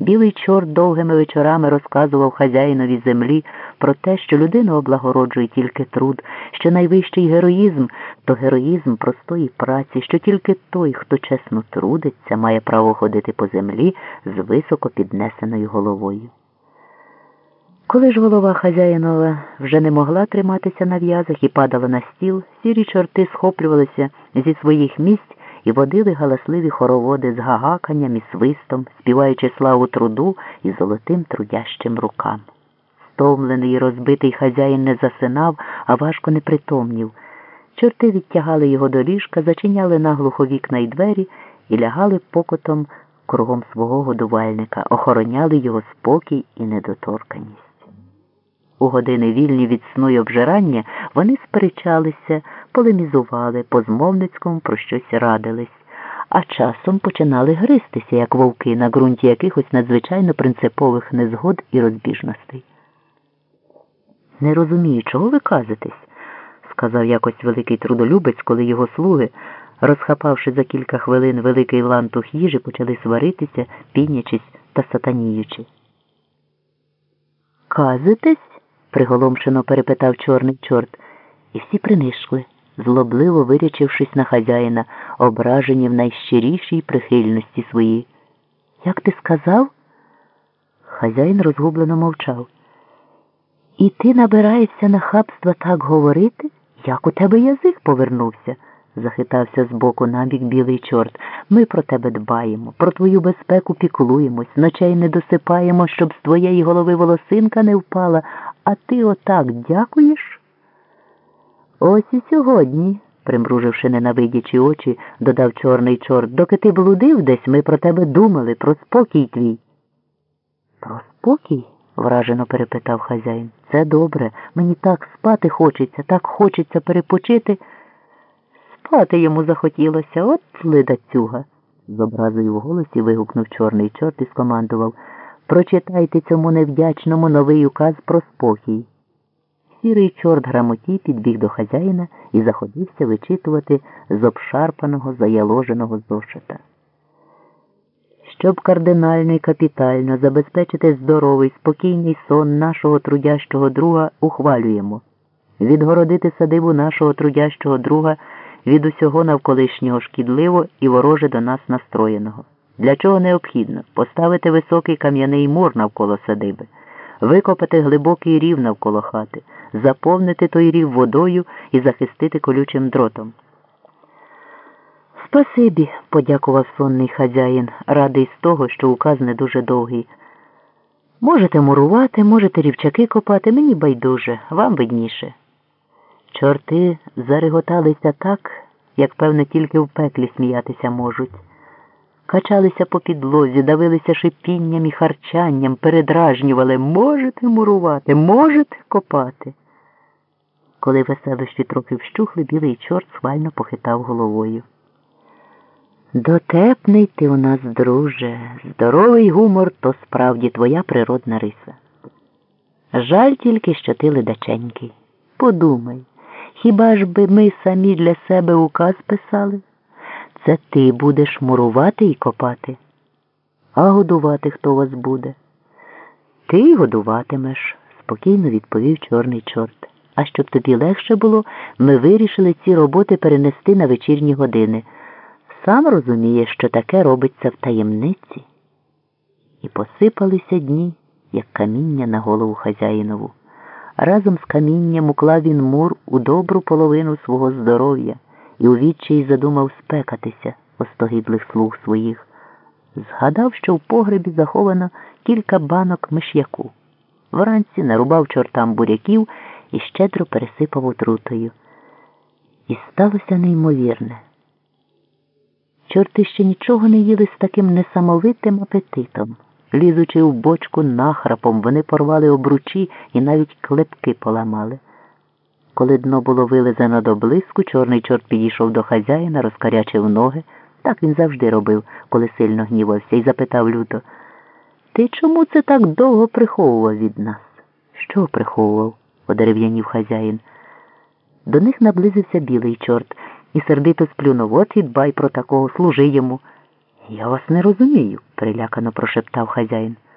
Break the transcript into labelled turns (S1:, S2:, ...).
S1: Білий чорт довгими вечорами розказував хазяїнові землі про те, що людину облагороджує тільки труд, що найвищий героїзм то героїзм простої праці, що тільки той, хто чесно трудиться, має право ходити по землі з високо піднесеною головою. Коли ж голова хазяїнова вже не могла триматися на в'язах і падала на стіл, сірі чорти схоплювалися зі своїх місць і водили галасливі хороводи з гагаканням і свистом, співаючи славу труду і золотим трудящим рукам. Стомлений і розбитий хазяїн не засинав, а важко не притомнів. Чорти відтягали його до ліжка, зачиняли наглухо вікна й двері і лягали покотом кругом свого годувальника, охороняли його спокій і недоторканість. У години вільні від сну й обжирання вони сперечалися, полемізували, по змовницькому про щось радились, а часом починали гристися, як вовки, на ґрунті якихось надзвичайно принципових незгод і розбіжностей. Не розумію, чого ви казитесь, сказав якось великий трудолюбець, коли його слуги, розхапавши за кілька хвилин великий лантух їжі, почали сваритися, пінячись та сатаніючи. Казитесь? приголомшено перепитав чорний чорт, і всі принишкли, злобливо вирячившись на хазяїна, ображені в найщирішій прихильності своїй. Як ти сказав? Хазяїн розгублено мовчав. І ти набираєшся на хабства так говорити, як у тебе язик повернувся, захитався з боку набік білий чорт. Ми про тебе дбаємо, про твою безпеку піклуємось, ночей не досипаємо, щоб з твоєї голови волосинка не впала, а ти отак дякуєш? Ось і сьогодні, примруживши ненавидячі очі, додав чорний чорт, доки ти блудив десь, ми про тебе думали, про спокій твій. Про спокій? вражено перепитав хазяїн. Це добре. Мені так спати хочеться, так хочеться перепочити. Спати йому захотілося, от лидацюга, з образою в голосі вигукнув чорний чорт і скомандував Прочитайте цьому невдячному новий указ про спокій. Сірий чорт грамоті підбіг до хазяїна і заходився вичитувати з обшарпаного, заяложеного зошита. Щоб кардинально і капітально забезпечити здоровий, спокійний сон нашого трудящого друга, ухвалюємо відгородити садибу нашого трудящого друга від усього навколишнього шкідливо і вороже до нас настроєного. Для чого необхідно поставити високий кам'яний мур навколо садиби, викопати глибокий рів навколо хати, заповнити той рів водою і захистити колючим дротом. Спасибі, подякував сонний хазяїн, радий з того, що указ не дуже довгий. Можете мурувати, можете рівчаки копати, мені байдуже, вам видніше. Чорти зареготалися так, як, певно, тільки в пеклі сміятися можуть. Качалися по підлозі, давилися шипінням і харчанням, передражнювали можете мурувати, можете копати. Коли веселощі трохи вщухли, білий чорт свально похитав головою. Дотепний ти у нас, друже, здоровий гумор то справді твоя природна риса. Жаль тільки, що ти ледаченький. Подумай, хіба ж би ми самі для себе указ писали? Це ти будеш мурувати і копати. А годувати хто вас буде? Ти годуватимеш, спокійно відповів чорний чорт. А щоб тобі легше було, ми вирішили ці роботи перенести на вечірні години. Сам розумієш, що таке робиться в таємниці. І посипалися дні, як каміння на голову хазяїнову. Разом з камінням уклав він мур у добру половину свого здоров'я і у відчаї задумав спекатися остогидлих слуг своїх. Згадав, що в погребі заховано кілька банок миш'яку. Вранці нарубав чортам буряків і щедро пересипав отрутою. І сталося неймовірне. Чорти ще нічого не їли з таким несамовитим апетитом. Лізучи в бочку нахрапом, вони порвали обручі і навіть клепки поламали. Коли дно було вилизано до блиску, чорний чорт підійшов до хазяїна, розкарячив ноги. Так він завжди робив, коли сильно гнівався, і запитав люто Ти чому це так довго приховував від нас? Що приховував? одерев'янів хазяїн. До них наблизився білий чорт і сердито сплюнув от і дбай про такого, служи йому. Я вас не розумію, перелякано прошептав хазяїн.